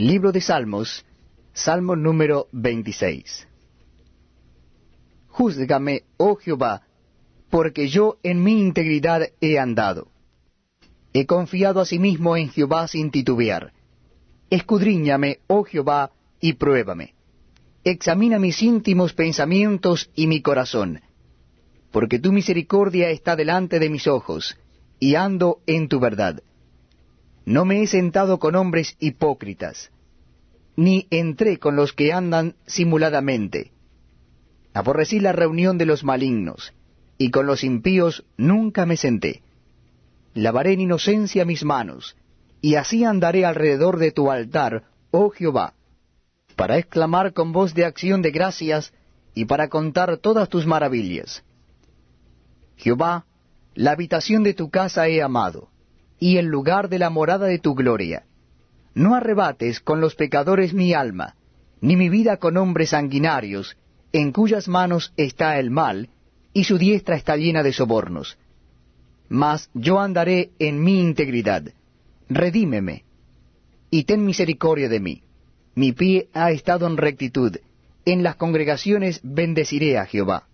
Libro de Salmos, Salmo número 26. Júzgame, oh Jehová, porque yo en mi integridad he andado. He confiado asimismo en Jehová sin titubear. Escudriñame, oh Jehová, y pruébame. Examina mis íntimos pensamientos y mi corazón, porque tu misericordia está delante de mis ojos, y ando en tu verdad. No me he sentado con hombres hipócritas, ni entré con los que andan simuladamente. Aborrecí la reunión de los malignos, y con los impíos nunca me senté. Lavaré en inocencia mis manos, y así andaré alrededor de tu altar, oh Jehová, para exclamar con voz de acción de gracias, y para contar todas tus maravillas. Jehová, la habitación de tu casa he amado, y el lugar de la morada de tu gloria. No arrebates con los pecadores mi alma, ni mi vida con hombres sanguinarios, en cuyas manos está el mal, y su diestra está llena de sobornos. Mas yo andaré en mi integridad. Redímeme, y ten misericordia de mí. Mi pie ha estado en rectitud. En las congregaciones bendeciré a Jehová.